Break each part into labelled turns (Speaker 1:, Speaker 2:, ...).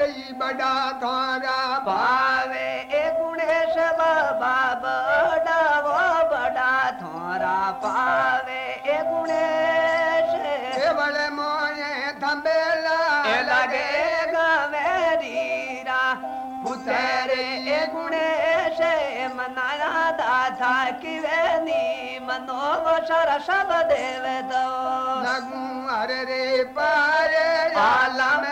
Speaker 1: रही बड़ा थारा
Speaker 2: पावे ए गुणेश बाबा बड़ा वो बड़ा थोरा पावे ए गुणेश
Speaker 1: केवल मोये थंबेला
Speaker 2: ए लगे गवेरीरा पुतरे ए गुणेश मनाया दाथा किवेनी मनो शर सब देव दो
Speaker 1: लगू अरे रे पारे
Speaker 2: आलम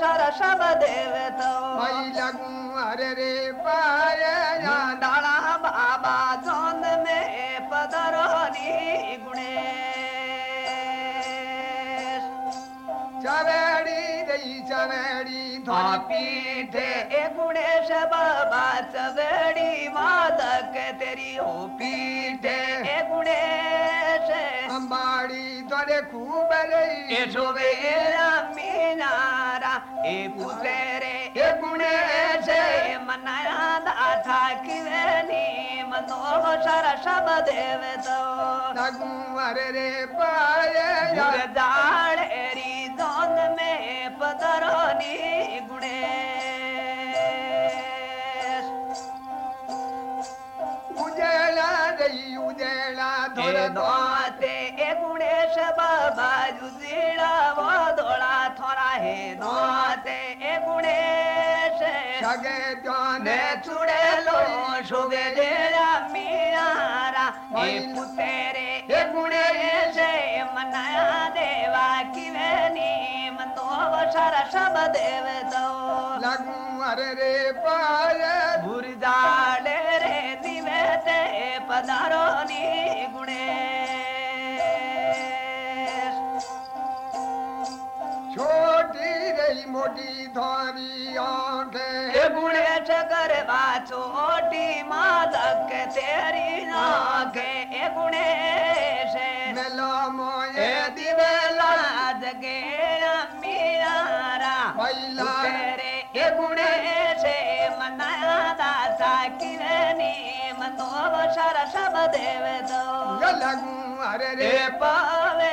Speaker 2: मनो शर सब देव तो
Speaker 1: भाई लगू अरे रे पारे
Speaker 2: डाला बाबा जोंद में पदरोनी गुणेश
Speaker 1: चवेड़ी रही चवेड़ी
Speaker 2: हाँ
Speaker 1: थोड़ी
Speaker 2: पीठे ए गुणेश बाबा चवेड़ी मादक तेरी हो पीठे ए पुतरे ए गुणेश मनाया दाथा किवेनी मनो शर सब देव तो।
Speaker 1: लगू अरे रे पारे
Speaker 2: जाड़ एरी जोन में पदरोनी गुणेश
Speaker 1: उजेला रही उजेला
Speaker 2: ए दोते देरा मीरारा ए पुतेरे ए गुणेश मनाया देवा किवेनी मनो शर सब देव दो
Speaker 1: लगू रे पारे
Speaker 2: भुरजाडे रे दिवेते पदारोनी गुणेश।
Speaker 1: छोटी रही मोटी थारी
Speaker 2: छोटी मादक तेरी नागे गुणेश।
Speaker 1: मेला मोये
Speaker 2: ए दिवेला जगे
Speaker 1: बैला
Speaker 2: तेरे ए गुणेश मनाया दाता किरनी मनो शर सब देव दो।
Speaker 1: लगू अरे रे।
Speaker 2: पावे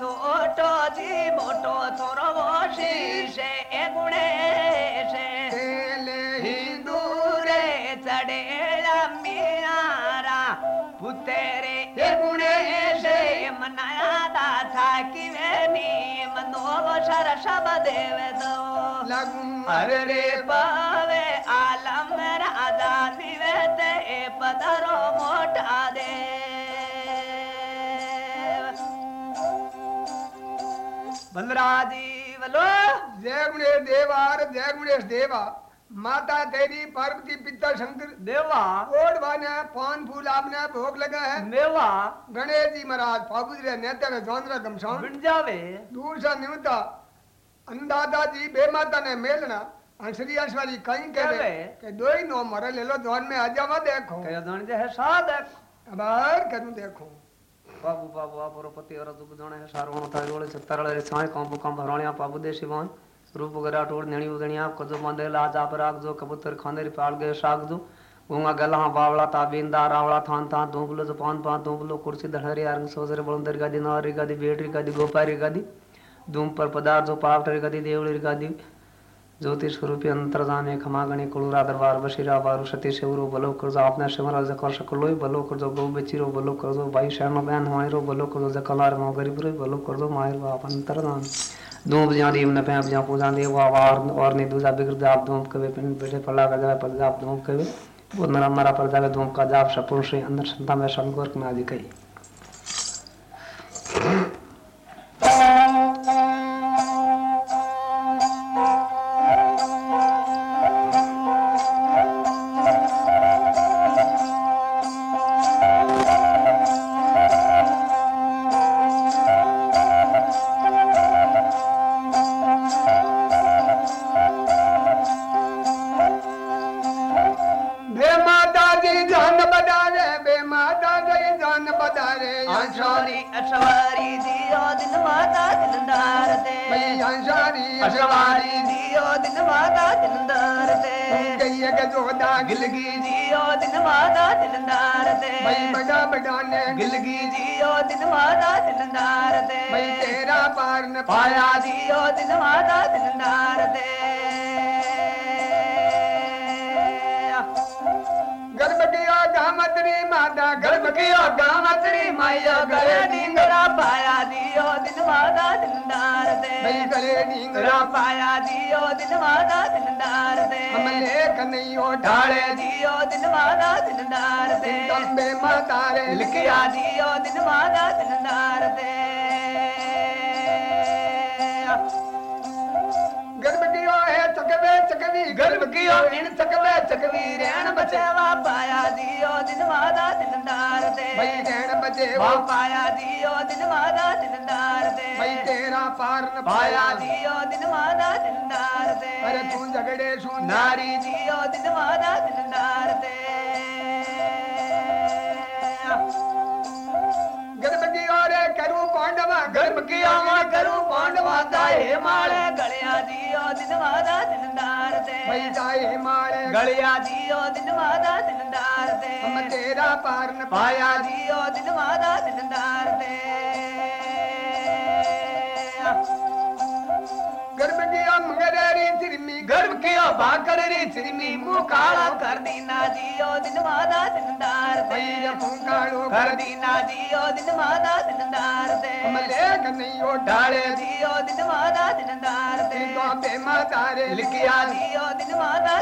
Speaker 2: गरबा छोटो जी मोटो थोरो शीशे ए गुणेश
Speaker 1: तेले
Speaker 2: हिंदू रे चढ़ेला मीनारा पुतेरे ए गुणेश मनाया दाथा किवेनी मनो शर सब देव दो
Speaker 1: लगू
Speaker 2: अरे रे पावे आलम राजा दिवेते पदरो मोटा दे बलराजी बोलो
Speaker 1: जय गुणेश देवार जय गुणेश देवा। माता तेरी पार्वती पिता शंकर।
Speaker 2: देवा
Speaker 1: ओढ़ बाने पान फूल आपने भोग लगा है।
Speaker 2: मेवा।
Speaker 1: गणेश जी महाराज नेता वे जोंदरा गमशान
Speaker 2: बिन जावे
Speaker 1: दूर सा निमता अंदादा जी बेमाता ने मेलना हंसरी हंसवारी कहीं कह
Speaker 2: कहवे।
Speaker 1: के दो। ही नो मरे ले लो जोन में आ जावा देखो।
Speaker 2: दण जे है साद
Speaker 1: अब हर करूँ देखो।
Speaker 2: दुख दण है, सारो ता रोले से तरले रे साय कंप कंप, हरणिया पाबू दे शिवान रूप गरा टोड़ नेणी उदणी आप कजो मंदे लाज, आप राग जो कबूतर, खांदेरी पाल गए साग जो गूँगा गला बावला ता बिंदा रावला, थान ता दूबलो जो पान पान दूबलो, कुर्सी धड़री आरंग, सोजरे, बलंदर गादी नारी गादी, बेटरी गादी, गोपारी गादी धूम पर पदार्थ, जो पावटरी गादी देवड़ी गादी स्वरूपी अंतर्जामे खमागणे कुळुरा दरबार बशीरा बारु सती शिवरो बलो करजो आपने शिवरा जकर शकलोय बलो करजो गौ बेचिरो बलो करजो भाई शरण बहन हमारो बलो करजो जकलार मो गरीब रो बलो करजो मायर बाप अंतर्जाम धूप ज्या दीव न पैप ज्या पूजा देव वार और ने दूजा बिगड़ जाप धूप कवे पिन बैठे पड़ा का जावे पर जाप धूप कवे वो नरा मरा पर जावे धूप का जाप सपुर से अंदर संता में संगोर में आदि दे
Speaker 1: भई अंशारी
Speaker 2: दिन माता दिनदार दे।
Speaker 1: गई के जोदा
Speaker 2: गिलगी। जियो दिन माता दिनदार दे।
Speaker 1: भई बड़ा बड़ा
Speaker 2: गिलगी जियो दिन
Speaker 1: तेरा पार न
Speaker 2: पाया। जियो दिन माता
Speaker 1: गर्भ किया गामत्री माता
Speaker 2: गर्भ कियो गामत्री माया गले ढींगरा पाया दियो दिन माता पाया दियो दिन माता दिनदार दे।
Speaker 1: हमले कन्हैयो
Speaker 2: ढाले। दियो दिन माता दिनदार दे।
Speaker 1: तंबे माता रे।
Speaker 2: लिखिया दियो दिन माता दे।
Speaker 1: है चकवे
Speaker 2: गर्भ कियो इन चकवे चकवी रेण बचेवा पाया दियो दिन माता दिनदार दे
Speaker 1: भई रहन बजे
Speaker 2: वा पाया दियो दिन माता दिनदार दे
Speaker 1: भई तेरा पार न
Speaker 2: पाया दियो दिन माता दिनदार दे
Speaker 1: अरे तू झगड़े सुन
Speaker 2: नारी दियो दिन माता दिनदार दे
Speaker 1: गर्भ कियो रे करू पांडवा
Speaker 2: गर्भ किया माँ करू पांडवा दाए माळे गलिया जियो दिन माता दिनदार दे
Speaker 1: भई
Speaker 2: गलिया जियो दिन माता दिनदार दे
Speaker 1: हम तेरा पार न
Speaker 2: पाया। जियो दिन माता दिनदार दे
Speaker 1: गर्भ कियो रे तिरमी
Speaker 2: गर्भ किया भाकर रे सिरमी मुँह काला कर दीना दियो दिन मादा दिनदार दे।
Speaker 1: भई
Speaker 2: कर दीना दियो दिन मादा दिनदार दे।
Speaker 1: हमले कन्हैयो
Speaker 2: डाले दियो दिन मादा दिनदार दे।
Speaker 1: तो पे माता रे
Speaker 2: लिखिया दियो दिन माता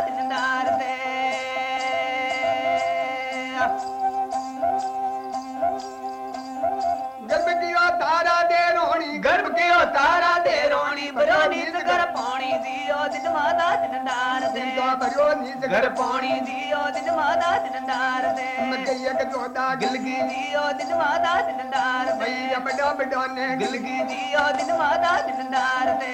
Speaker 2: माता दिनदार दे
Speaker 1: तो करियो नीच
Speaker 2: घर पानी दियो दिन माता दिनदार दे
Speaker 1: गई के जोदा
Speaker 2: गिलगी दियो दिन माता दिनदार दे
Speaker 1: भई बड़ा बड़ा ने
Speaker 2: गिलगी दियो दिन माता दिनदार दे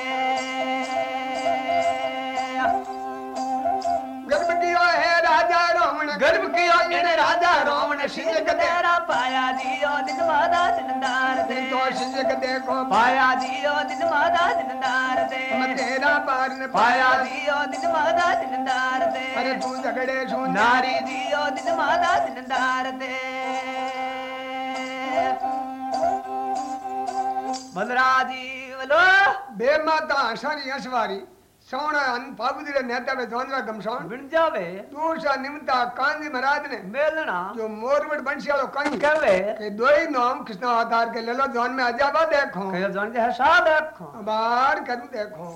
Speaker 1: गर्भ कियो है राजा
Speaker 2: राजा रावण सिंह तेरा पाया दियो दिन माता दिनदार दे।
Speaker 1: तो सिंह देखो।
Speaker 2: पाया दियो दिन माता दिनदार दे।
Speaker 1: तेरा पार न
Speaker 2: पाया दियो दिन माता दिनदार दे।
Speaker 1: अरे तू झगड़े सुन
Speaker 2: नारी दियो दिन माता दिनदार दे। बलराजी बोलो।
Speaker 1: बे माता हसारी हसवारी सौण अन पाबुदी रे नेता में जोंदरा गमसौण
Speaker 2: बिन जावे
Speaker 1: दूसरा निमता कांदी महाराज ने
Speaker 2: मेलना
Speaker 1: जो मोरवट बंशी वालो कहीं
Speaker 2: कहवे
Speaker 1: के दोई नाम कृष्ण अवतार के ले लो जोन में अजाबा देखो
Speaker 2: के जान जे हसा देखो
Speaker 1: बार करू देखो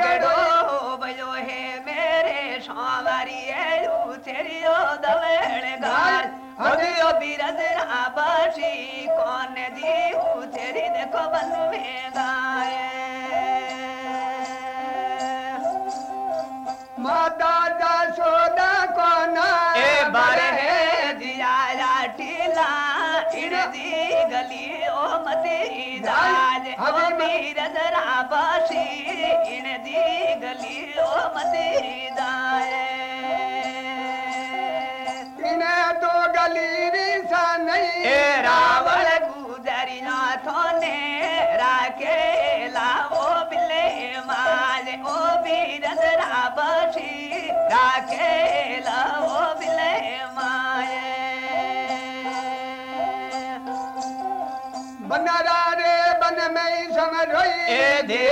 Speaker 2: पकड़ो भयो हे मेरे स्वावारी ए तेरियो दवेड़ गाल। अदियो बिरज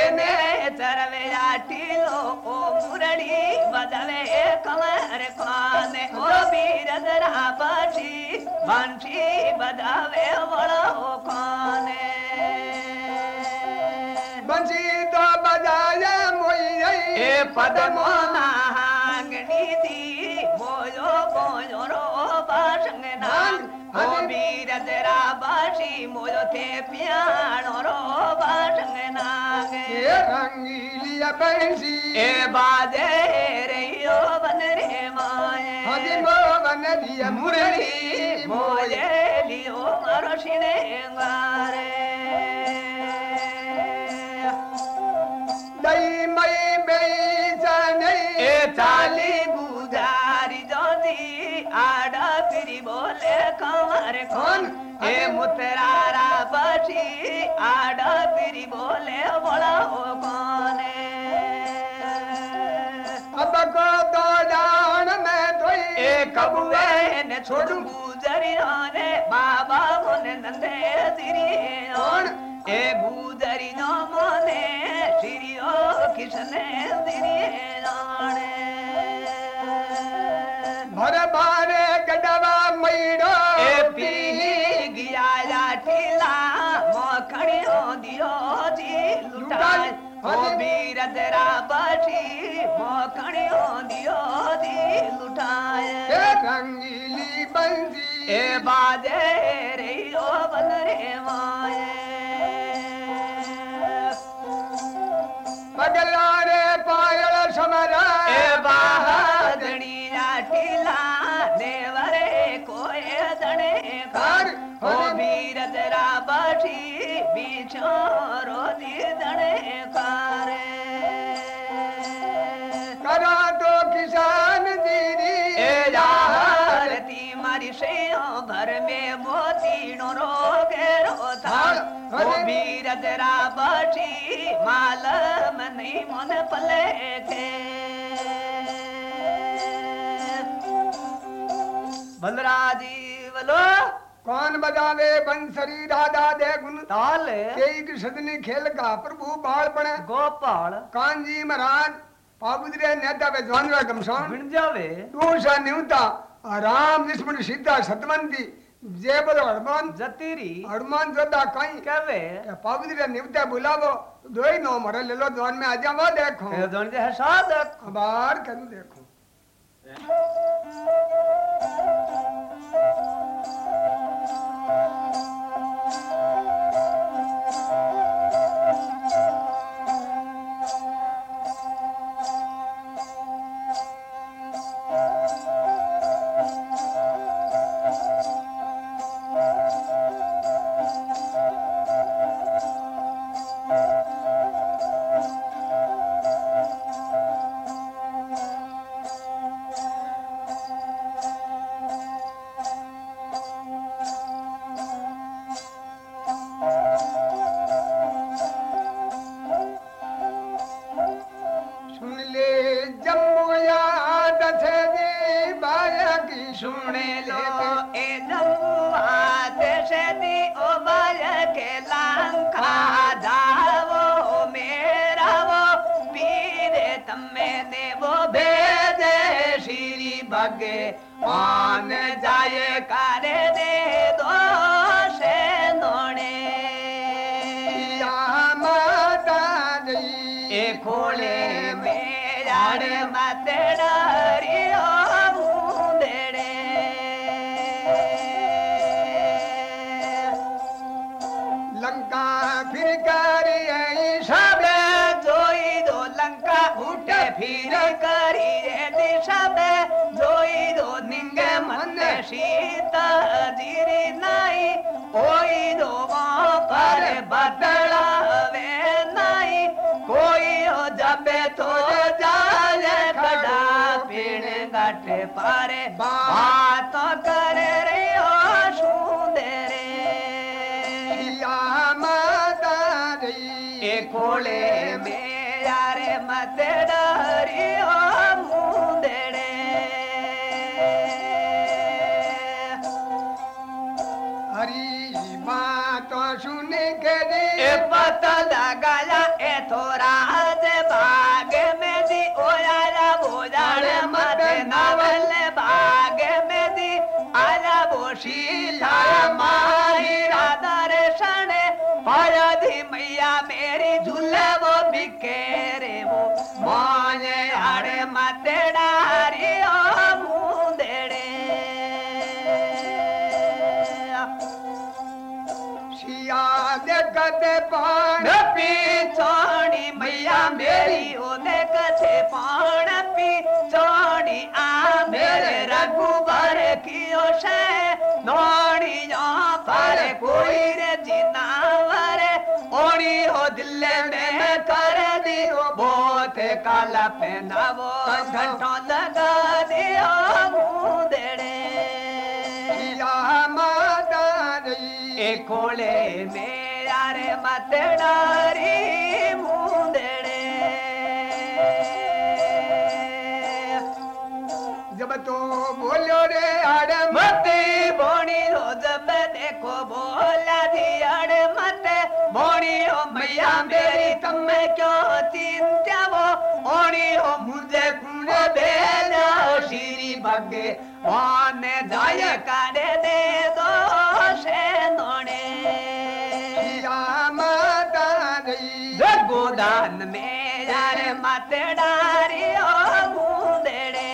Speaker 2: देने चरवे टीलो ओ मुरली बदले कमर खाने। ओ बीरदरा बची बंशी बजावे बड़ो खाने।
Speaker 1: बंसी तो बजाए मोई
Speaker 2: ए पदमो नांगनी दी मोयो मोयो रो बासंग नांग ओ बीरदरा बाशी मोयो थे प्याणो रो नांग
Speaker 1: ये रंगीलिया बंसी
Speaker 2: ए बाजे रे ओ बन रे माए
Speaker 1: हदी मो बन दिया मुरली
Speaker 2: मोये लियो मारो शिने
Speaker 1: दई मई बेचने
Speaker 2: ए चाली गुजारी जोदी आड़ा फिरी बोले कमर कौन ए
Speaker 1: अब को तो जान मैं
Speaker 2: तो कबुए ने छोड़। गुजरी ने बाबा मोने नंदे
Speaker 1: कौन?
Speaker 2: ए गुजरी नो मोने। ये
Speaker 1: रंगीली बंसी
Speaker 2: शेयो भर में मोती नो रोगे रोता ओ वीर तेरा बची मालम नहीं मन पले के बलराजी बोलो
Speaker 1: कौन बजावे बंसरी दादा दे गुण
Speaker 2: ताल
Speaker 1: एक सदनी खेल का प्रभु बाल पड़े
Speaker 2: गोपाल
Speaker 1: कांजी महाराज पाबुद्रे नेता वे द्वंद्व गमसोन
Speaker 2: बिन जावे
Speaker 1: तू सा न्यूता राम लक्ष्मण सीता सतमंती जय बोलो हनुमान।
Speaker 2: जतीरी।
Speaker 1: हनुमान जोधा कहीं
Speaker 2: पावदी
Speaker 1: रे निवता बुलावो। दोई नो मरे ले लो द्वान में आ जाओ देखो।
Speaker 2: ए दोन जे है साद
Speaker 1: अबार करू देखो। सुन
Speaker 2: ए खोले मेराड़ मत डरियो मुंदेड़े
Speaker 1: लंका फिर करी
Speaker 2: सबे जोई दो लंका उठे फिर करी रे दिशा में जोई दो निंगे मन सीता काट पारे। बात कर रे आशूदे रे।
Speaker 1: या माता
Speaker 2: रे खोले में यारे मत डरी ओ हरी बात
Speaker 1: तो सुन करे पता लगा
Speaker 2: पी छोड़ी मैया मेरी ओने कथे पाण पी। छोड़ी आ मेरे रघुबर कियो से नोड़ी जा पर कोई रे जिनावर। ओड़ी हो दिल में कर दियो बहुत काला पहनावो। घंटों लगा दियो मुंदेड़े।
Speaker 1: सिया माता
Speaker 2: ए कोले रे मतडारी मुंदड़े
Speaker 1: जब तो बोलो रे आड़म।
Speaker 2: मते बोणी रो जब देखो बोला मते। बोणी हो मैया मेरी तमे क्यों चिंता वो ओणी हो मुझे कुणे बेला श्री भगे। वाने जाय मन में यार मत डारी ओ गूंदड़े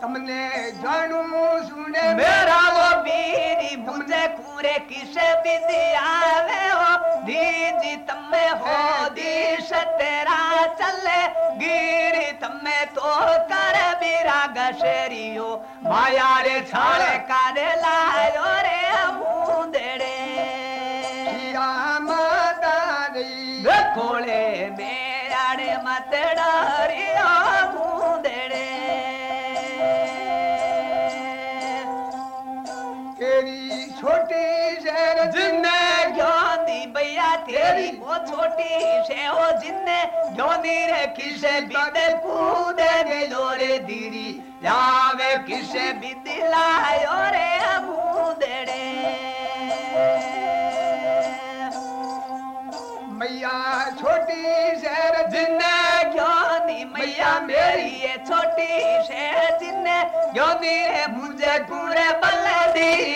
Speaker 1: तुमने जानू सुने
Speaker 2: मेरा वो बीरी मुझे पूरे किसे विद्या वे हो दीदी तमे हो दिश तेरा चले गिरी तमे तो कर बिरा गशरियो माया रे छाले कर लायो रे
Speaker 1: कोटि शेओ
Speaker 2: जिन्ने जोनी रे किसे बिदल कूदे मिलोरे दीरी जावे किसे बिदिलायो रे अमूदड़े
Speaker 1: मैया छोटी शेर
Speaker 2: जिन्ने ज्ञानी मैया मेरी ये छोटी शेर जिन्ने ज्ञानी रे मुझे पूरे बल्ले दी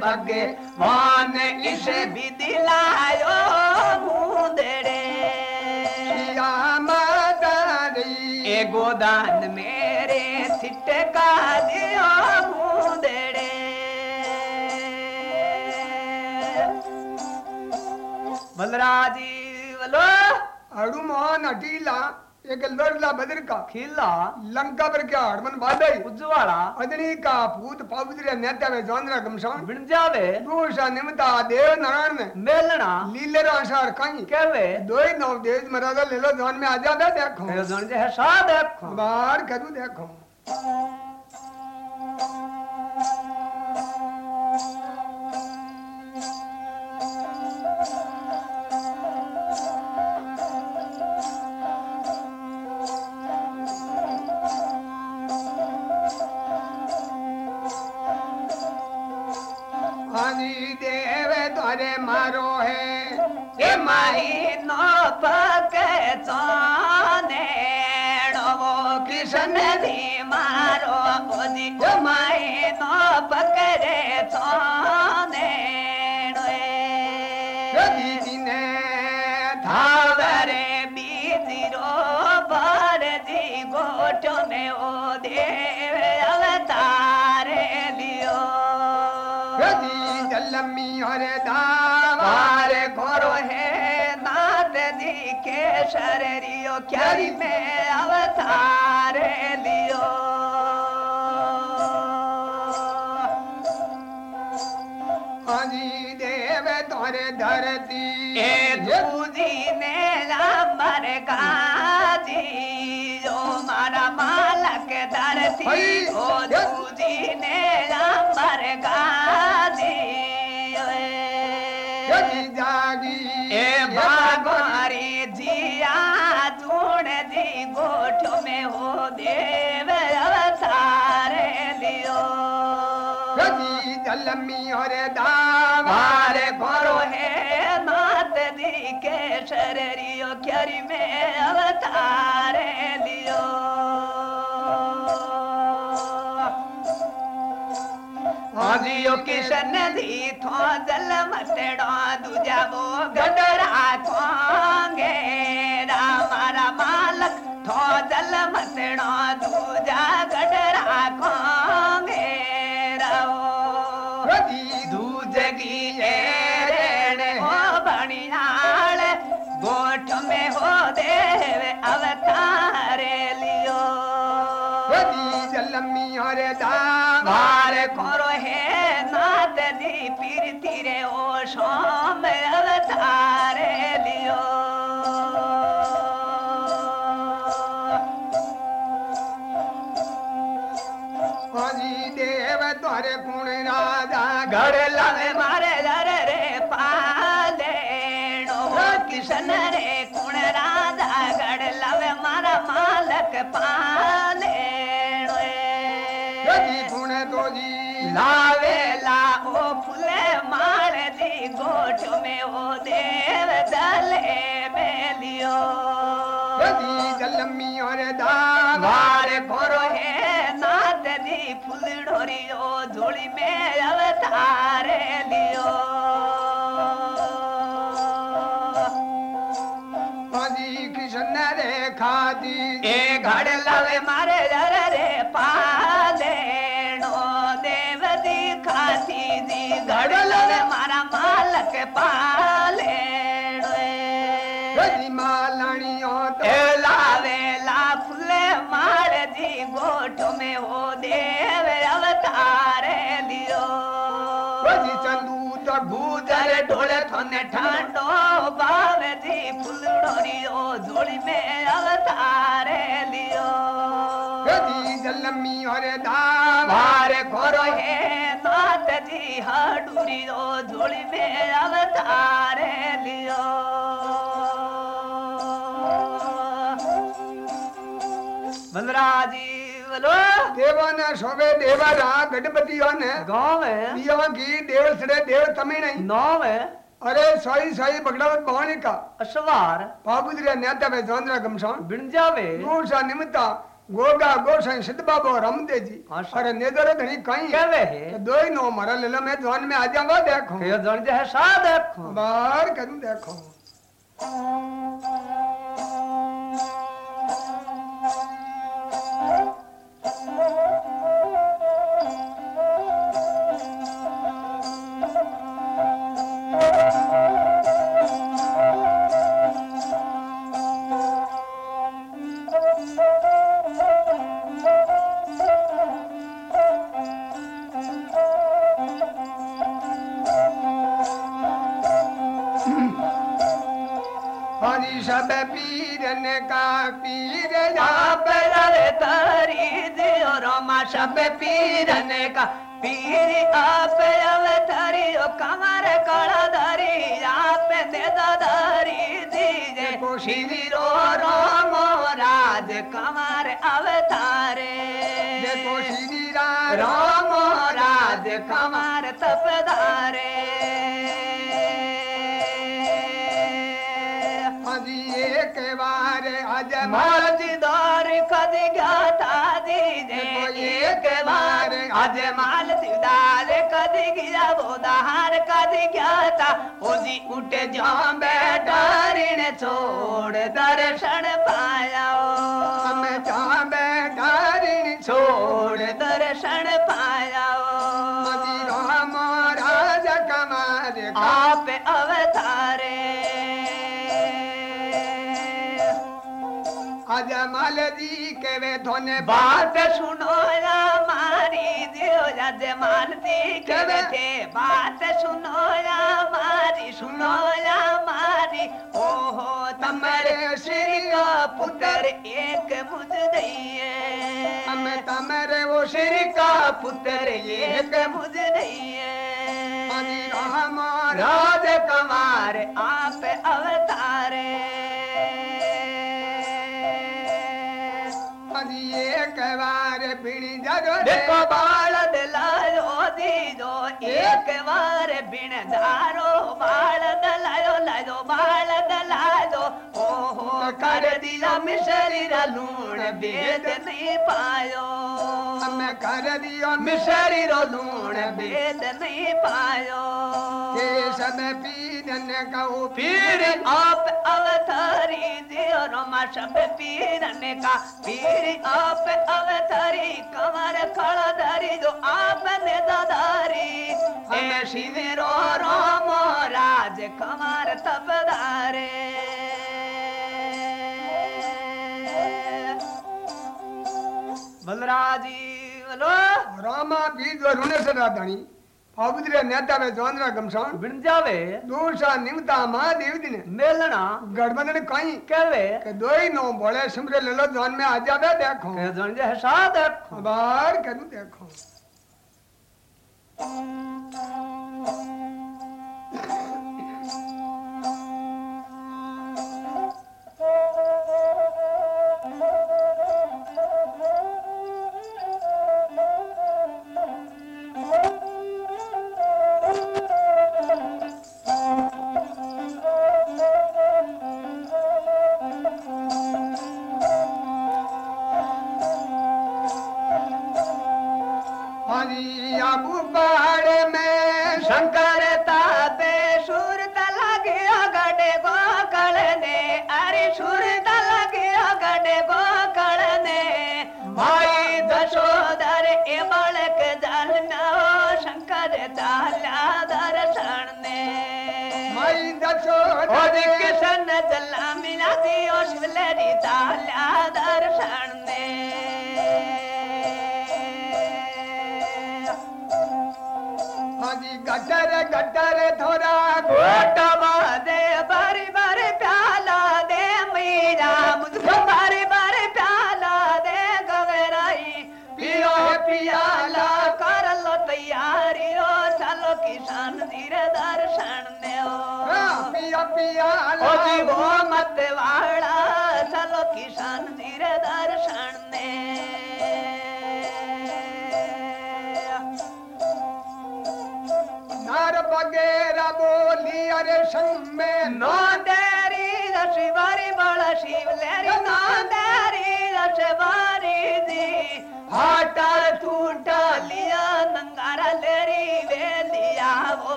Speaker 2: भगवान इसे भी दिलायो
Speaker 1: मुंदरे।
Speaker 2: ए गोदान मेरे सिटका दियो मुंदरे। बलराजी बोलो।
Speaker 1: अड़ू मोहन अटीला एक लोडला बदर का
Speaker 2: खेला
Speaker 1: लंका पर क्या हड़मन बादाई
Speaker 2: उज्जवाला
Speaker 1: अदनी का भूत पावजरे नेता में जोंदरा गमशान
Speaker 2: बिन जावे।
Speaker 1: दूषा निमता देव नारायण में।
Speaker 2: मेलना
Speaker 1: लीले राशार काई
Speaker 2: कहवे
Speaker 1: दोई नौ देज मराजा लीला जान में आ जावे
Speaker 2: देखो। लेलो जोन जे है सा देखो। बार कदू देखो। ख्याल में अवतार लियो।
Speaker 1: हजी देव तोरे
Speaker 2: धरती। दूजी ने मर गाजी जो मारा मालक धरती। ओ दूजी ने मर गाजी
Speaker 1: जागी।
Speaker 2: ए भागवारी
Speaker 1: लम्मी और
Speaker 2: दावार घोरो है मात दी के शरीरियो क्यारी में अवतारे दियो। आजियो किशन दी थो जल मटड़ो, दूजा वो गडरा थोंगे रामारा मालक थो जल मटड़ो, दूजा
Speaker 1: गडरा खो द्वारे कुण राजा
Speaker 2: गढ़ लवे मारे जर रे पालेणो किशन रे कुण राजा घर लावे मारा मालक पालेणो
Speaker 1: यदि कुण तो जी।
Speaker 2: लावे ला ओ फुले मार दी गोठ में ओ देव दले मेलियो
Speaker 1: यदि जलमी और दाम
Speaker 2: झोली में अवतारे लियो।
Speaker 1: कृष्ण रे खादी।
Speaker 2: ए घड़ लवे मारे जर रे पालेणो देव दी खाती दी घड़ लवे मारा मालक पालेणो। ढोले थोने ठांडो बावे दी फुल डोरियो झोली में अवतारे लियो।
Speaker 1: जलमी और दाम
Speaker 2: भार खोरो है नाथ जी हडूरियो झोली में अवतारे लियो। बलराजी बोलो।
Speaker 1: देवा ने शोभे देवरा गणपतियों ने
Speaker 2: गाँव है।
Speaker 1: देव सड़े देव तमिल नहीं।
Speaker 2: नौ है।
Speaker 1: अरे साई साई बगड़ावत भवानी का।
Speaker 2: अश्वार।
Speaker 1: पाबुद्रिया न्याता वे चंद्र गमशान
Speaker 2: बिन जावे।
Speaker 1: गोसा निमित्ता गोगा गोसाई सिद्ध बाबा रामदेव जी
Speaker 2: हाँ,
Speaker 1: अरे नेदर धनी कहीं।
Speaker 2: कहवे है?
Speaker 1: दो ही नो मरा लेला मैं जवान में आ जाऊँगा देखो।
Speaker 2: ये जन जे है सा देखो।
Speaker 1: बार करूँ देखो।
Speaker 2: ख़ुशी रो राम कंवार अवतारे।
Speaker 1: ख़ुशी रामार तपारे
Speaker 2: मालदीदार कद गाता दीजे एक बार कद गिया बोदार कद गाता। ओजी उठे जाम बैठा ऋण छोड़ दर्शन पाया।
Speaker 1: हम चाबे डारिणी
Speaker 2: छोड़ दर्शन पाया। आप अवतारे।
Speaker 1: धोने
Speaker 2: बात सुनो या मारी दियो जज मानती के बेटे बात? सुनो या मारी सुनो या मारी। ओहो तमरे श्री का पुत्र एक मुझ दइए
Speaker 1: हम तमरे वो
Speaker 2: श्री का पुत्र एक मुझ दइए
Speaker 1: राम
Speaker 2: राज कुमार आप अवतारे देखो बाल दिलायो दीजो एक बार बिन दारो बाल कर दिया मिसरी रा लूण बेद नहीं पायो।
Speaker 1: हम कर दियो
Speaker 2: मिसरी रो लूण बेद नहीं पायो।
Speaker 1: के सब पीरन का
Speaker 2: फिर आप अवतारी दियो रोमा सब पीरन का पीर आप अवतारी कमर खड़ा धरी जो आपने दादारी। शिविरो रोम राज कमर तपदारे।
Speaker 1: બલરાજી બોલો રામા બીજ રુને સરાધાણી
Speaker 2: ફાબુદ્રે નેતાવે જોંદરા ગમસાણ બિણજાવે દોષા નિમતા મા દેવદીને મેલણા ગડબંધને કઈ કેવે કે દોઈ નો બોલે સમરે લલો જોન મે આ
Speaker 1: જાવે દેખો
Speaker 2: કે જોન જે હસા દેખો બાર કરું દેખો Thank
Speaker 1: you. गटर गटर थोड़ा
Speaker 2: दे बारी बारी प्याला दे मीरा मुझको बारी बारी प्याला दे गवराई पियो पियाला कर लो तैयारी ओ चलो किसान धीरे दर्शन ने ओ
Speaker 1: पिया पिया
Speaker 2: ओ जी वो मत वाला चलो किसान
Speaker 1: बोली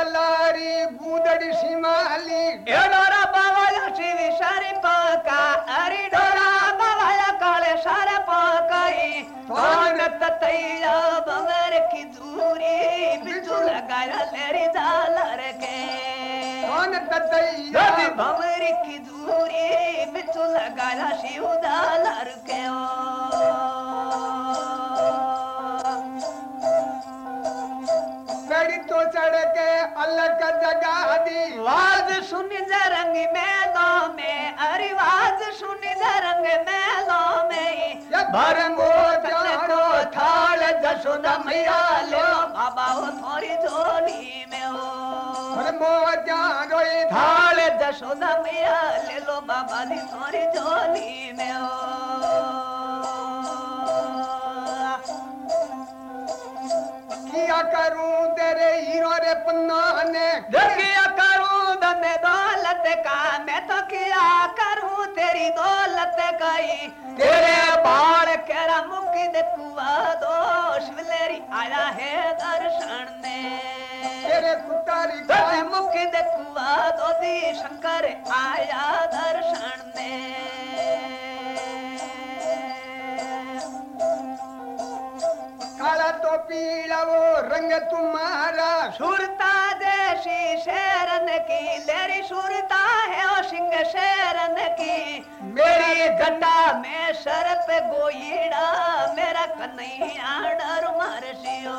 Speaker 1: शेष कलारी गुदड़ी सिमाली
Speaker 2: डोरा बावाला शिवी सारी पाका अरे डोरा बावाला काले सारे पाकाई कौन ततैया बंगर की दूरी बिजू लगाया लेरी जालर के
Speaker 1: कौन ततैया
Speaker 2: यदि बंगर की दूरी बिजू लगाया शिव जालर के
Speaker 1: अलग जगा दी
Speaker 2: वाज सुन जरंग मैलों में अरे वाज सुन जरंग मैलों में। भर मोचन को थाल जसोदा मैया लो बाबा हो थोड़ी झोली में हो।
Speaker 1: रोई था
Speaker 2: थाल जसोदा मैया ले लो बाबा दी थोड़ी झोली में हो।
Speaker 1: करूँ तेरे हीरो रे पन्ना ने
Speaker 2: किया करूँ धने दौलत का मैं तो किया करूँ तेरी दौलत काई। तेरे बाल केरा मुकी दे कुआ दोष विलेरी आया है दर्शन ने।
Speaker 1: तेरे कुतारी
Speaker 2: तेरे मुकी दे कुआ दो दी शंकर आया दर्शन ने।
Speaker 1: तुम्हारा
Speaker 2: सुरता देशी शेरन की लेरी सुरता है ओ सिंह शेरन की। मेरी गंडा में सर पे गोईड़ा मेरा कन्हैया डर मारसियो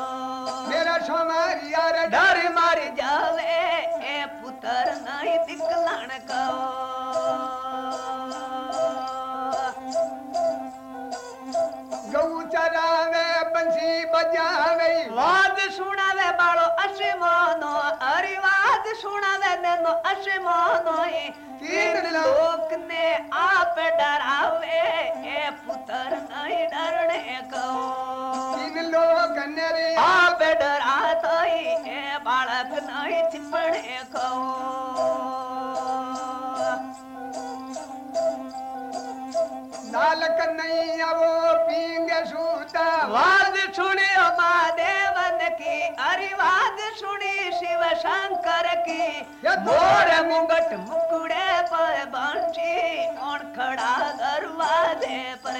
Speaker 1: मेरा सोमारी यार
Speaker 2: डर मार जावे ए पुत्र नहीं दिखलाण का सुनावे बाळो अशिमानो अरिवाद सुनावे नेनो अशिमानो तीन लोक ने आप डरावे ए पुत्र नहीं डरने को
Speaker 1: तीन लोग
Speaker 2: आप डरातो ए बालक नहीं चिपणे को
Speaker 1: बालक नहीं वो पींग सूता।
Speaker 2: वाद सुनियो महादेवन की अरिवाद सुनी शिव शंकर की।
Speaker 1: तो-
Speaker 2: मोर मुगट मुकुड़े पर बांची कौन खड़ा गरवा दे पर।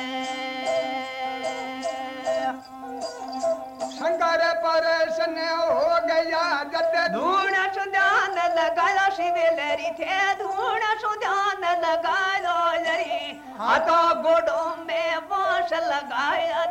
Speaker 2: शंकर
Speaker 1: पर सने
Speaker 2: हो गया जत धूण सुदान लगाया शिव
Speaker 1: लरी थे धूण सुधान लगाया लरी। हाथों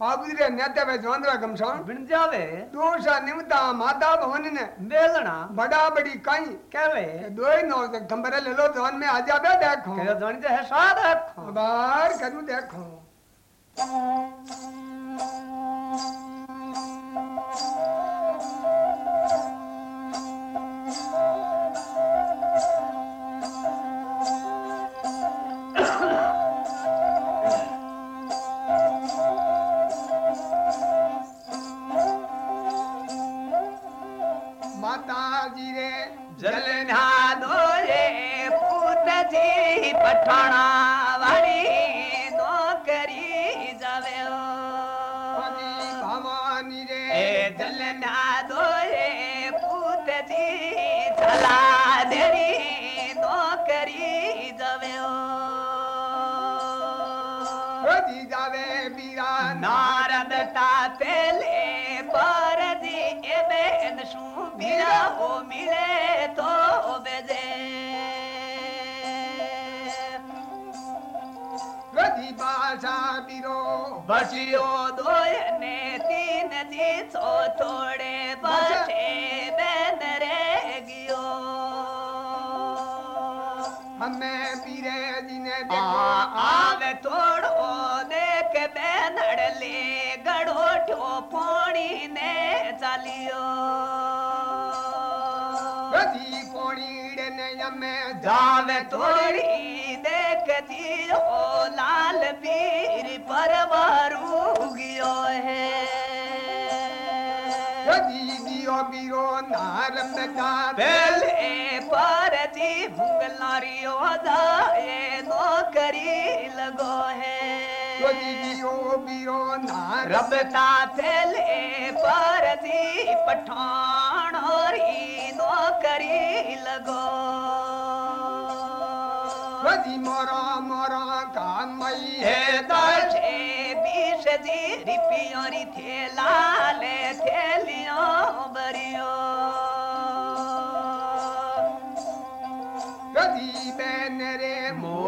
Speaker 2: ಪಾಪುದ್ರಿ ಅನ್ಯತ್ಯವೆ
Speaker 1: ಜೋಂದ್ರಗಂಶ ಬಿಣ್ಜಾವೆ ದೋಷ ನಿಮಿತ್ತ ಮಾತಾ
Speaker 2: ಭವನನ
Speaker 1: ಬೇಗಣ ಬಡಾ ಬಡಿ
Speaker 2: ಕಾಯಿ
Speaker 1: ಕೇವೆ ದೋಯ್ ನೋ ಜಗದಂಬರ ಲೆಲೋ ಜೋನ್ ಮೇ ಆಜಾ ಬೇ देखो
Speaker 2: के जोन जे है सा देखो
Speaker 1: बार करू देखो जी
Speaker 2: बसियो दोयने तीन जी छो थोड़े बसे बेन गियो
Speaker 1: हमें बीरे जी ने देखो
Speaker 2: आवे थोड़ो देख बेनड़ ले गड़ो ठो पानी ने चालियो
Speaker 1: पोड़ी ने हमें
Speaker 2: जावे थोड़ी जियो लाल पीर पर बारू गियो है।
Speaker 1: दियो बीरो नार में जा
Speaker 2: पहले पर जी मुंगलारियो जाए नौकरी लगो है।
Speaker 1: दियो बीरो नार
Speaker 2: रबता पहले पर जी पठान औरी नौकरी लगो।
Speaker 1: मोरा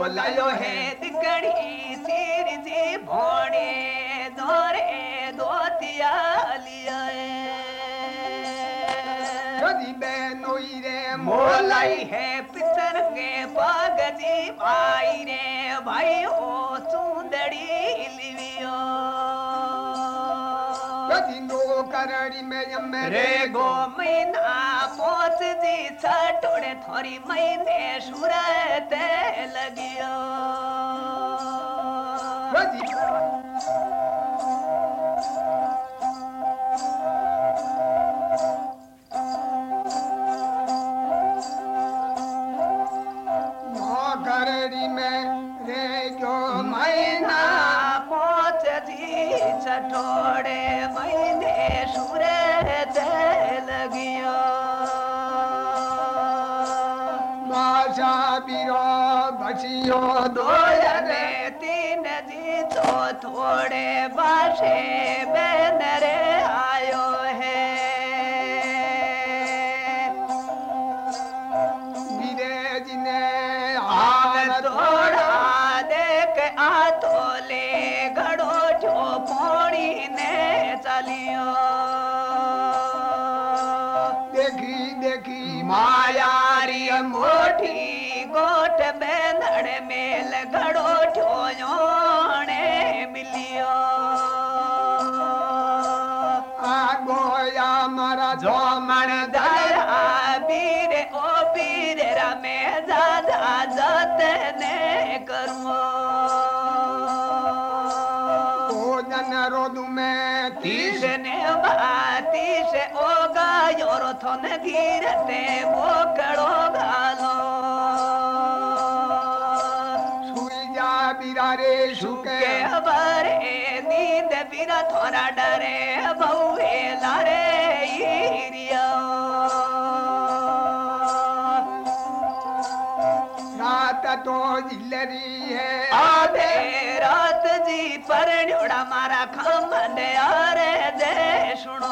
Speaker 2: मोलायो है दिकड़ी सिर जी भोणे दोरे दोतिया लिया
Speaker 1: बेन होई रे,
Speaker 2: मोलाई है पितर के पग जी भाई रे, भाई ओ सुंदड़ी
Speaker 1: करड़ी में
Speaker 2: रे गो। महीना पोच जी थोड़ी महीने सूरत लगियो।
Speaker 1: में रे जो
Speaker 2: महीना पोच जी महीने
Speaker 1: माशा बीरो दोयने
Speaker 2: तीन जी तो थोड़े बासे बेन थोन गिरते मोकड़ो गालो।
Speaker 1: सुई जा बिरारे
Speaker 2: सुके। हमारे नींद बिना थोड़ा डरे बहुए लारे ईरिया।
Speaker 1: रात तो जिलरी है।
Speaker 2: आधे रात जी परण्योड़ा मारा खमन यारे दे सुनो।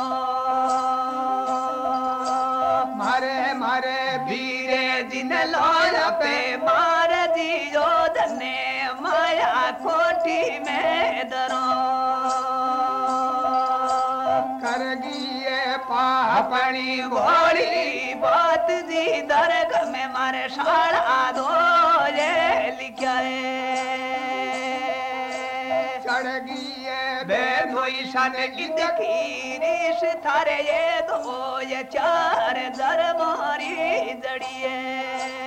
Speaker 2: में दरो
Speaker 1: करगी है पापणी
Speaker 2: बोली बात जी दरग में मारे शाला दो ये लिखा है
Speaker 1: चढ़गी है
Speaker 2: बेधोई शन की खीरिश थारे ये दो ये चार दर मारी जड़िए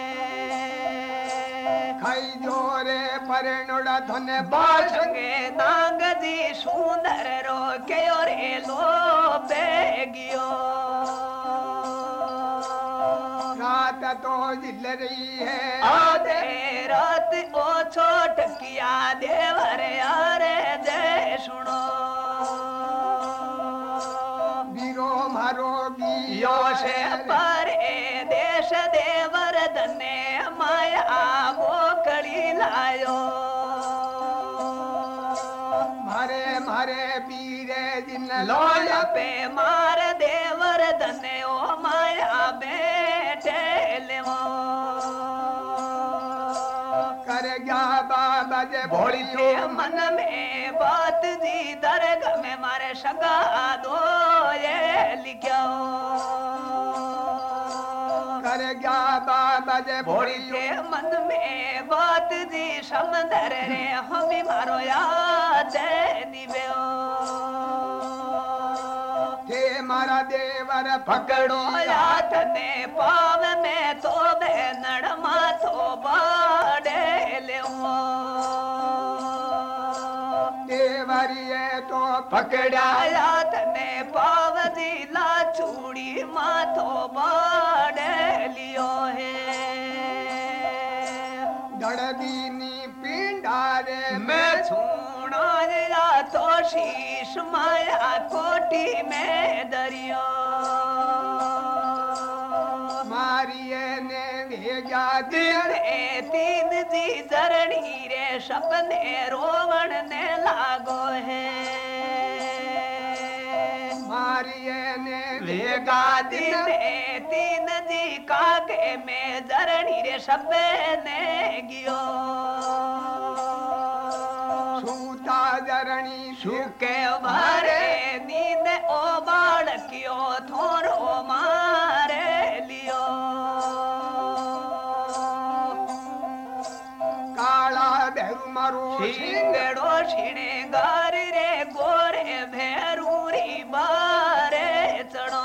Speaker 1: खाई जोरे परनोड़ा धने
Speaker 2: बास
Speaker 1: बास
Speaker 2: के दांग जी सुंदर रो के रे लो बेगियो
Speaker 1: रात तो जिलरी है
Speaker 2: आधे रात ओ छोट किया देवर यारे दे सुनो
Speaker 1: बीरो मारो गी
Speaker 2: यो से परे लोल पे मार देवर धने ओ माया बेटे लेवो।
Speaker 1: कर गया बाबा जे
Speaker 2: भोली थे मन में बात जी दरग में मारे सगा दो ये लिखो
Speaker 1: कर गया बाबा जे
Speaker 2: भोली थे मन में बात जी समंदर रे हम मारो याद निभ्यो
Speaker 1: मारा देवर
Speaker 2: पकड़ो याद ने पाव में तो बे नड़मा तो बाड़े ले
Speaker 1: देवरिए तो
Speaker 2: पकड़ा याद ने पाव दिला चूड़ी माथो बाड़े लियो है
Speaker 1: धड़दीनी पिंडारे
Speaker 2: मैं छूणो या तो शीश माया कोटी में दरियो।
Speaker 1: मारिए ने भेजा दिल
Speaker 2: ए तीन जी जरणी रे सपने रोवण ने लागो है।
Speaker 1: मारिए ने
Speaker 2: वेगा दिन ए तीन जी कागे में जरणी रे सपने गियो।
Speaker 1: सूता जरणी
Speaker 2: सुके मारे मारो शिंगड़ो छिणे गार रे गोरे भेरूरी बारे चढ़ो।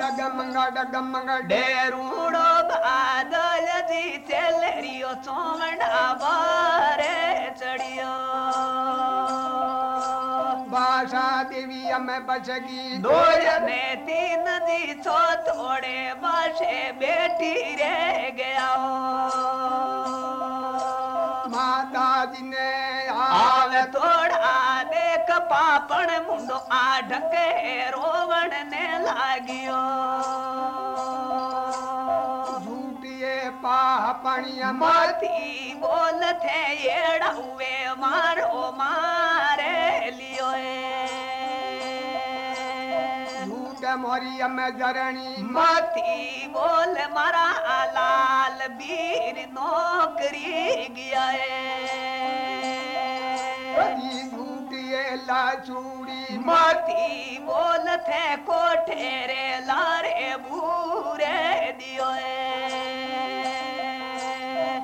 Speaker 1: डगमंगा डगमंगा
Speaker 2: डेरूड़ो बादल जी चलरियो चोमड़ा बारे चढ़ियो।
Speaker 1: भाषा देवी में बचगी
Speaker 2: दो जने तीन दी छो थोड़े बासे बेटी रे गया थोड़ा देख पापण मुंडो आ ढके रोवण ने लागियो।
Speaker 1: झूठिए पापणिया मत।
Speaker 2: बोल थे येड़ा हुए मारो मारे लियो
Speaker 1: मोरिया में जरणी
Speaker 2: माती। बोल मारा लाल बीर नौकरी गया
Speaker 1: मती
Speaker 2: રેલા ચૂડી માતી બોલ થે કોઠે રેલા
Speaker 1: રે ભૂરે દિયો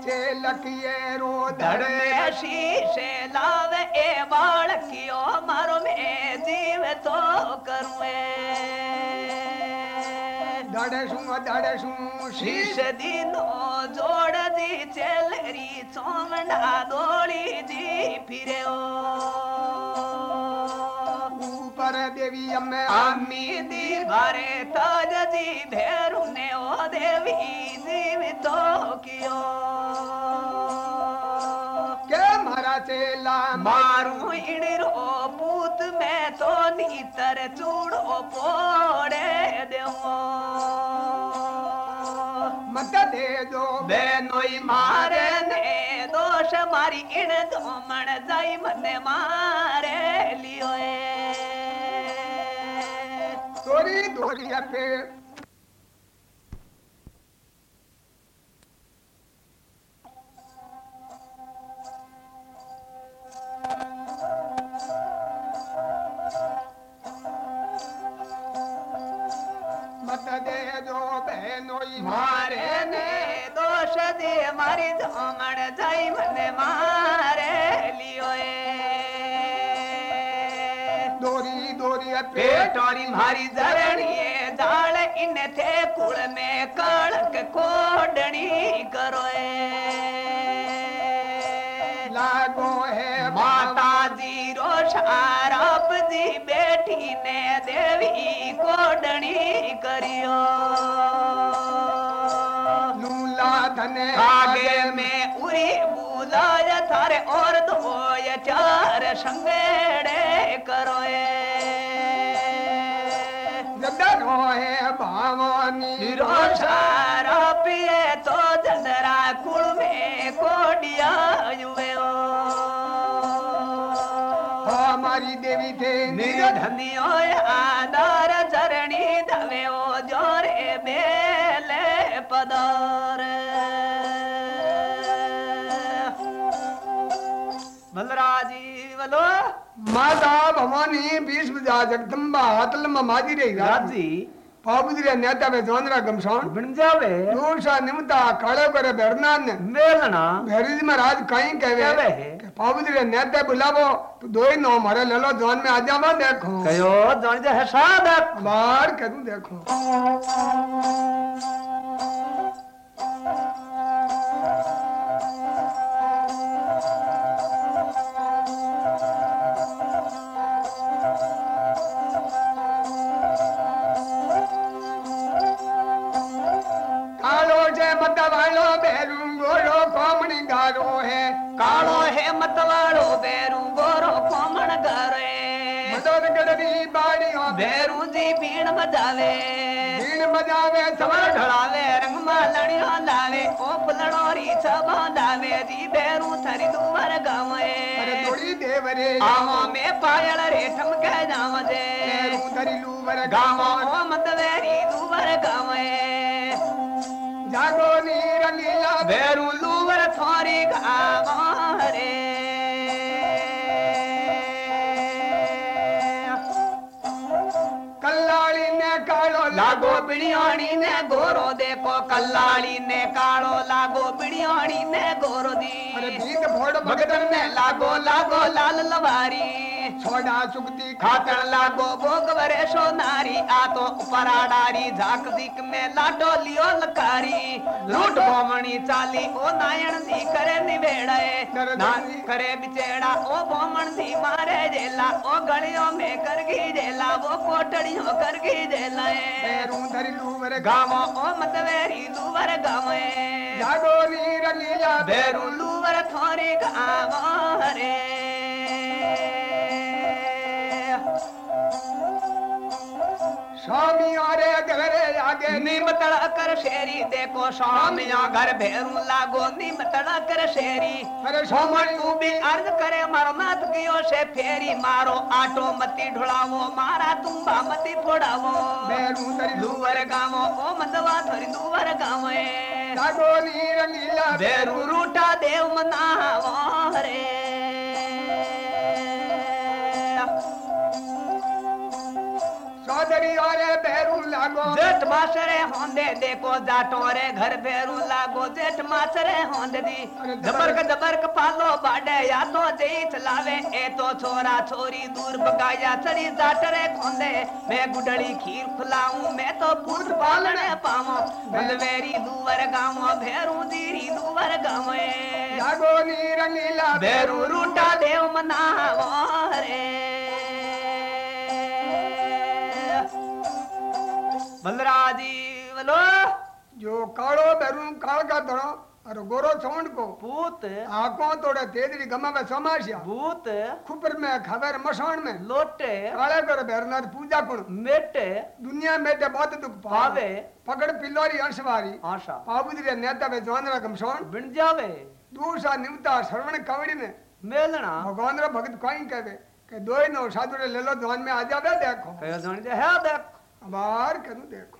Speaker 2: છે
Speaker 1: લખીએ
Speaker 2: રો ધડે શીશે લાવે એ બાળકીઓ મારો મે જીવ તો
Speaker 1: એ ધડે શું ધડે શું
Speaker 2: શીશ દીનો જોડ દી ચેલરી ચોમડા દોળી જી
Speaker 1: ફિરેઓ. देवी अम्मे
Speaker 2: आमी दी भरे ताज जी भेरु ने ओ देवी
Speaker 1: जीवित कियो।
Speaker 2: के मारा चेला मारू इड़रो पूत मैं तो नीतर चूड़ो पोड़े देवो।
Speaker 1: मत दे दो। बेनोई मारे ने
Speaker 2: दोष मारी इन दो मन जाई मने मारे लियो ए बंद
Speaker 1: हो गया पेड़
Speaker 2: मत दे दो बहनोई मारे ने दोष दे मारी धोमड़ पेटोरी मारी
Speaker 1: धरणिए दाल
Speaker 2: इन थे कुल में कणक कोडनी करोए।
Speaker 1: लागो है
Speaker 2: माता जी रोष जी बेटी ने देवी कोडणी करियो। लूला धने
Speaker 1: आगे में उरी
Speaker 2: बुलाया थारे और दो चार संगेड़े करोए। मोनी
Speaker 1: पिए तो जनरा
Speaker 2: कुल में कोडिया हमारी देवी थे आदर चरणी ओ
Speaker 1: जोरे पदार। बोलो माता भवानी भीष्म जगदम्बा अतल माजी
Speaker 2: रे
Speaker 1: राज़ी। ಆಬುದ್ರಿ ನೇತಾವೆ ಜೋಂದ್ರ ಗಮಸಾನ್
Speaker 2: ಬಿಣಜಾವೆ
Speaker 1: ದೋಷ ನಿಮಿತ ಕಾಳೆ ಬರೆ ಬೆರ್ನಾನ್ ಮೇಲಣ
Speaker 2: ಬೆರಿದ್ಮ
Speaker 1: ರಾಜ ಕೈ ಕವೆ ಪಾಬುದ್ರಿ ನೇತೆ
Speaker 2: ಬುಲಾವೋ तू
Speaker 1: दो ही नौ मारे ले लो जॉन में आ जा मैं देखो
Speaker 2: कहो जॉन
Speaker 1: जे हसा देख बार
Speaker 2: के
Speaker 1: तू
Speaker 2: देखो भैरू जी बीण बजावे बीण बजावे सवर ढड़ावे रंग मालणियो लावे
Speaker 1: ओ
Speaker 2: पुलणोरी
Speaker 1: सब डावे जी
Speaker 2: भैरू थारी दुवर गावे। अरे थोड़ी
Speaker 1: देवरे आवा में
Speaker 2: पायल
Speaker 1: रेशम
Speaker 2: के जाव जे थारी
Speaker 1: लूवर गावा। ओ
Speaker 2: मतवेरी दुवर गावे। जागो नीर
Speaker 1: लीला। भैरू लूवर
Speaker 2: थोरी गावा रे गोबिणियोणी ने गोरो देखो कल्लाड़ी ने कालो लागो बिड़ियोणी
Speaker 1: ने
Speaker 2: गोरो
Speaker 1: दी। अरे
Speaker 2: भीख
Speaker 1: भोड़
Speaker 2: भगतन ने लागो लागो लाल
Speaker 1: लवारी। छोड़ा
Speaker 2: चुकती खाचन लागो भोगवरे सो नारी आ तो उपरा डारी झाक दिक में लाडो लियो लकारी। लूट बोमणी चाली ओ नायण दी करे निबेड़े। ना करे बिचेड़ा ओ बोमण दी मारे जेला। ओ गलियों में करगी जेला वो कोटड़ियों
Speaker 1: करगी जेला। रू
Speaker 2: धरी लूवर गावो। ओ मतवेरी
Speaker 1: लूवर गावे। जाडोली
Speaker 2: रलिया बेरू लूवर थोरी गावो
Speaker 1: रे स्वामी और घर
Speaker 2: आगे नीम तड़ा कर शेरी देखो स्वामी घर भेरू लागो। नीम
Speaker 1: तड़ा
Speaker 2: कर
Speaker 1: शेरी।
Speaker 2: अरे सोमन तू भी अर्ज़ करे मारो मत कियो से फेरी। मारो आटो मती ढुलावो मारा तुम्बा
Speaker 1: मती फोड़ावो।
Speaker 2: भेरू धरी दुवर गावो ओ मतवा धरी
Speaker 1: दुवर गावे डाडो
Speaker 2: रंगीला भेरू रूटा देव मनावो
Speaker 1: रे। चौधरी और भैरू लागो।
Speaker 2: जेठ मासरे होंदे देखो जाटोरे घर भैरू लागो। जेठ मासरे होंदे दी। दबरक दबरक पालो बाडे या तो जेठ लावे। ए तो छोरा छोरी दूर बगाया चली जाटरे खोंदे। मैं गुडड़ी खीर खुलाऊं मैं तो पुरुष पालने पाऊँ। बलवेरी दूवर गावो भैरू दीरी दूवर गावे।
Speaker 1: लागो नी रंगीला
Speaker 2: भैरू रूटा देव मनावो रे। बलराजी बोलो।
Speaker 1: जो काळो बैरू काळ का धरो और गोरो सोंड को
Speaker 2: भूत।
Speaker 1: आको तोड़े तेजरी गमा में समासिया
Speaker 2: भूत।
Speaker 1: खुपर में खबर मसाण में।
Speaker 2: लोटे।
Speaker 1: काले कर बैरनाथ पूजा कुण
Speaker 2: मेटे।
Speaker 1: दुनिया में ते बहुत दुख
Speaker 2: पावे।
Speaker 1: पकड़ पिल्लोरी अंशवारी
Speaker 2: आशा।
Speaker 1: पाबुदरी नेता में जोंदरा कमसोण
Speaker 2: बिन जावे।
Speaker 1: दूसरा निमता श्रवण कवड़ी ने
Speaker 2: मेलना
Speaker 1: भगवान रा भगत कोई कहवे के दोई नो साधु ले लो ध्यान में आ जावे देखो।
Speaker 2: कयो जण जे है देख।
Speaker 1: अबार करू देखो।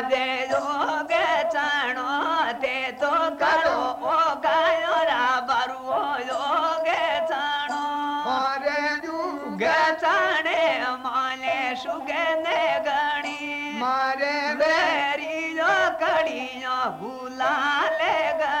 Speaker 2: राधे जोग चणो ते तो करो ओ गायो रा बरुओ जोग चणो।
Speaker 1: हरे जू
Speaker 2: गचाणे माले गणी।
Speaker 1: मारे
Speaker 2: बेरी जो कड़ियो गुलाले गणे।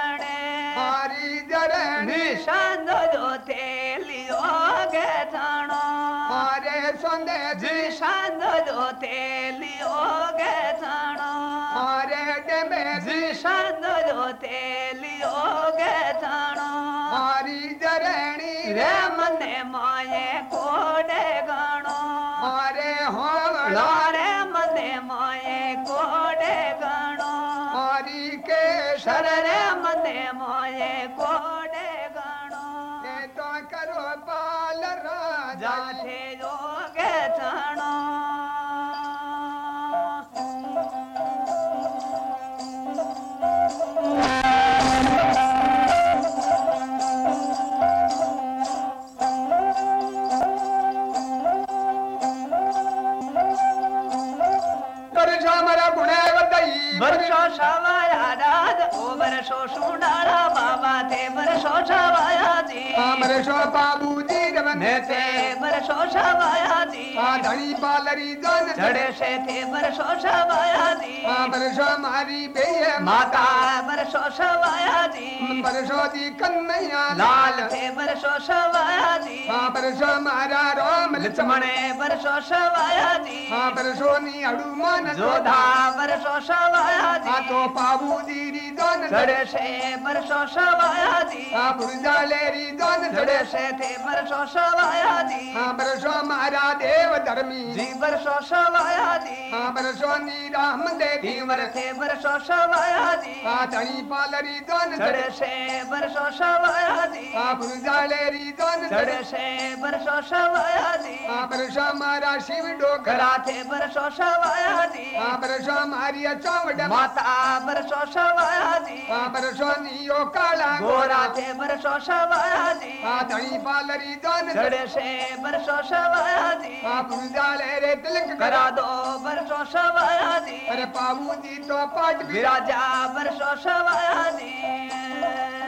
Speaker 2: वर्षो शवाया जी
Speaker 1: अमर शो बाबू रवन
Speaker 2: नेते वर्षो शवाया जी
Speaker 1: धनी पालरी जन
Speaker 2: चढ़े से थे वर्षो शवाया जी
Speaker 1: अमर शो मारी बेये
Speaker 2: माता शवाया जी
Speaker 1: अमर शो दी कन्हैया
Speaker 2: लाल। थे वर्षो शवाया जी
Speaker 1: अमर शो मारा राम
Speaker 2: लक्ष्मणे। वर्षो शवाया जी
Speaker 1: अमर शो नी हनुमान
Speaker 2: जोधा वर्षो शवाया
Speaker 1: आ
Speaker 2: जी
Speaker 1: तो बाबू जी री जन
Speaker 2: चढ़े से वर्षो शवाया जी
Speaker 1: आ बुरजाले री जन
Speaker 2: चढ़े से थे वर्षो शवाया जी
Speaker 1: अमर शो मारा देव धर्मी।
Speaker 2: जी वर्षो शवाया जी
Speaker 1: अमर शो नी राम देवी
Speaker 2: धीवर थे वर्षो शवाया जी
Speaker 1: आ धनी पालरी
Speaker 2: से से जी
Speaker 1: अमर शो मारा शिव डोकरा।
Speaker 2: थे वर्षो शवाया जी
Speaker 1: अमर शो मारी
Speaker 2: माता
Speaker 1: शो नियो काला
Speaker 2: गोरा थे
Speaker 1: आ धनी पालरी जन
Speaker 2: चढ़े से
Speaker 1: बरसो सवाजी रे तिलक
Speaker 2: करा। दो बरसो सवाजी
Speaker 1: अरे पाबू जी तो पाट राजा
Speaker 2: विराजा वर्षो शवाया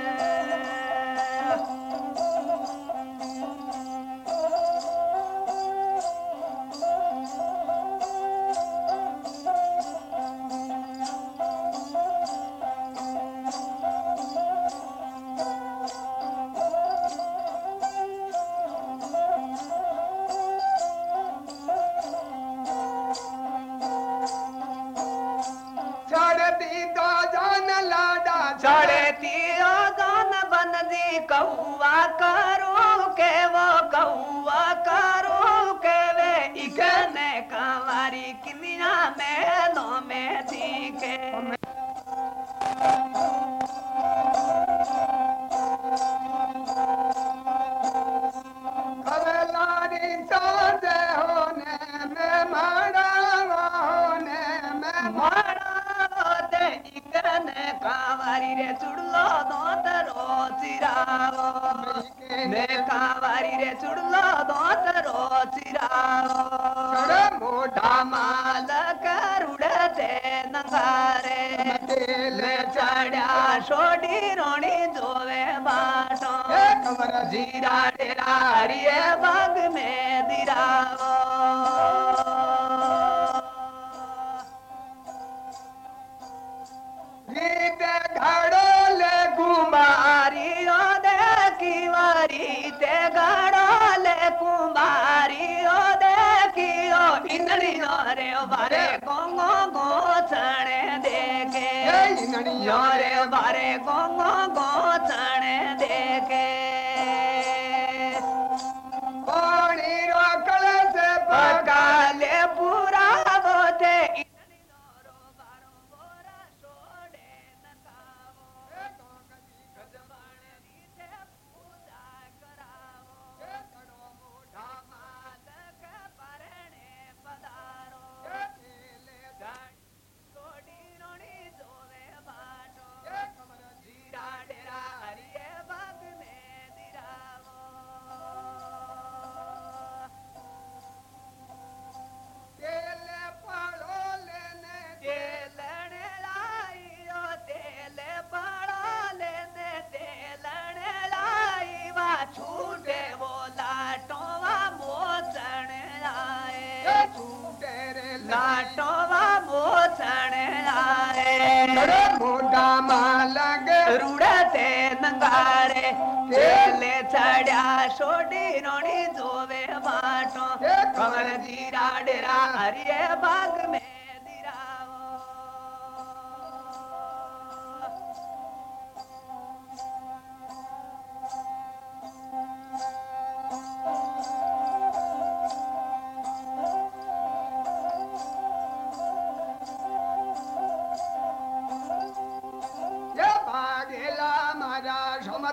Speaker 2: Signore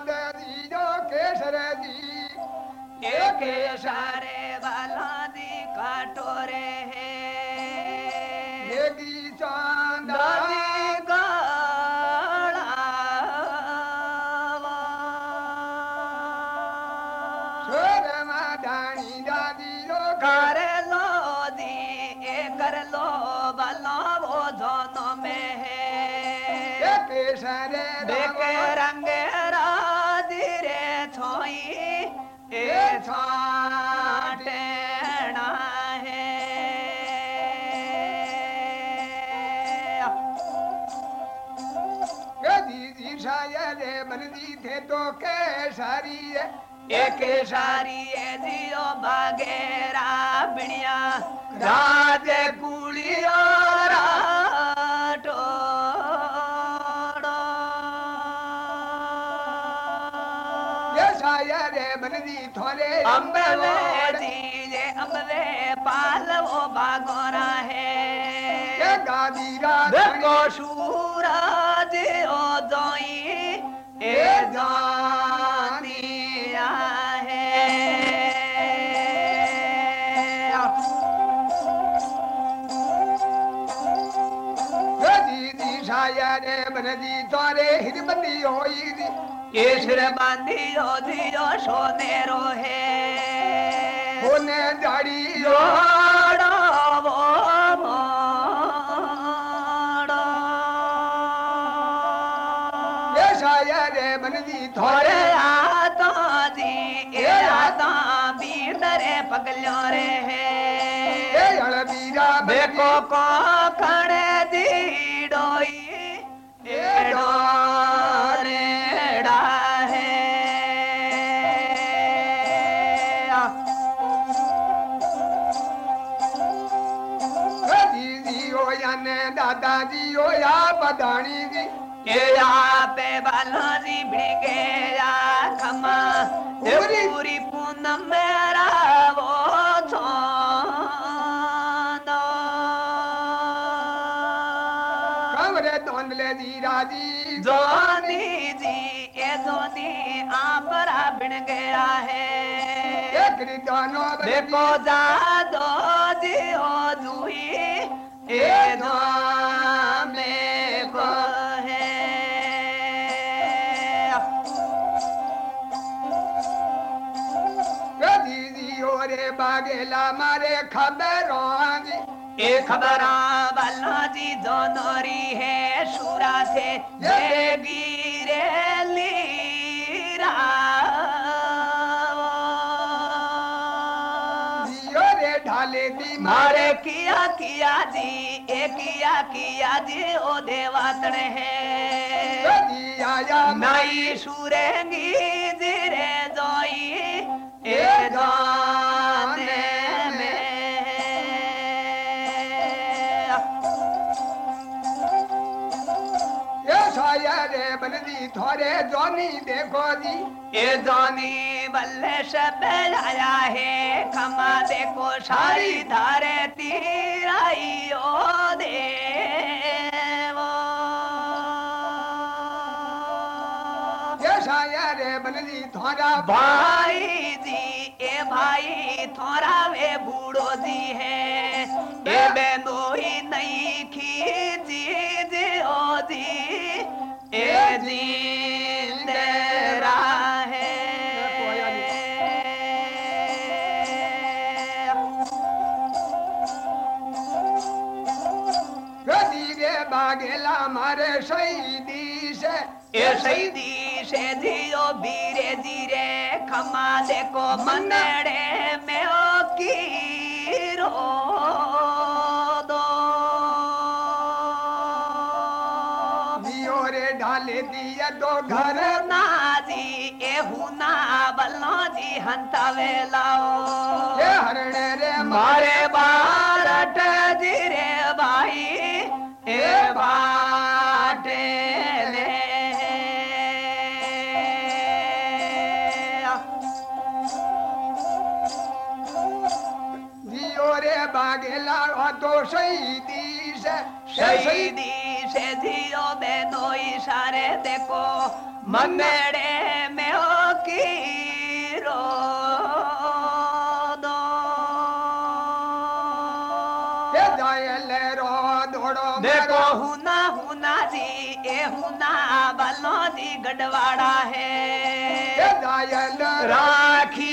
Speaker 2: जो केसर दी
Speaker 1: ये केसरे
Speaker 2: बला दी काटोरे है। एक सारी जियो बागेरा बिनिया राधे कुड़िया थोरे। पाल वो बागोरा है
Speaker 1: गादीरा
Speaker 2: देखो शूरा ओ दोई ए
Speaker 1: जा जी द्वारे हिरमती हो
Speaker 2: केसर बांधियो दियो सोनेरो है
Speaker 1: होने दाड़ी
Speaker 2: थोड़े आता दी पगलो रे है। को खड़े दी
Speaker 1: पधानी जी
Speaker 2: केया पे बालाजी भिड़के या खमा।
Speaker 1: पूरी-
Speaker 2: पूरी पूनम मेरा वो
Speaker 1: कमरे धोंदले जी राज़ी
Speaker 2: जोनी जी? ये जोनी आपरा बिन गया है।
Speaker 1: दोनों
Speaker 2: देखो जा दो जी हो जुई ए दो में को
Speaker 1: रे बागेला मारे खबरों ये
Speaker 2: खबर खबरा बाला जी दोनोरी है सूरा से ये गिरे किया किया जी ए किया किया जी ओ देवातण है। नई नाई रे जोई ए गाने
Speaker 1: थोड़े जोनी देखो जी।
Speaker 2: ए जानी बल्ले शब आया है खमा देखो सारी धारे तीराई ओ देवो।
Speaker 1: ये साया रे बलदी थोड़ा।
Speaker 2: भाई जी ए भाई थोड़ा वे बूढ़ो जी है। ए बेनोई नहीं खींची जी ओ
Speaker 1: से
Speaker 2: जियो बीरे जीरे खमा देखो मनड़े में ओ की रो दो
Speaker 1: रे ढाले दिए दो घर।
Speaker 2: नाजी ए हुना बल्लो जी हंता वेलाओ
Speaker 1: ये हरणे रे
Speaker 2: मारे बारट जिरे भाई ए बाटे
Speaker 1: और शहीदी से
Speaker 2: शहीदी से जियो इशारे देखो मंगड़े में की रो दो।
Speaker 1: ले रो दौड़ो
Speaker 2: देखो। हुना हुना जी ए हुना बलो जी गढ़वाड़ा है। राखी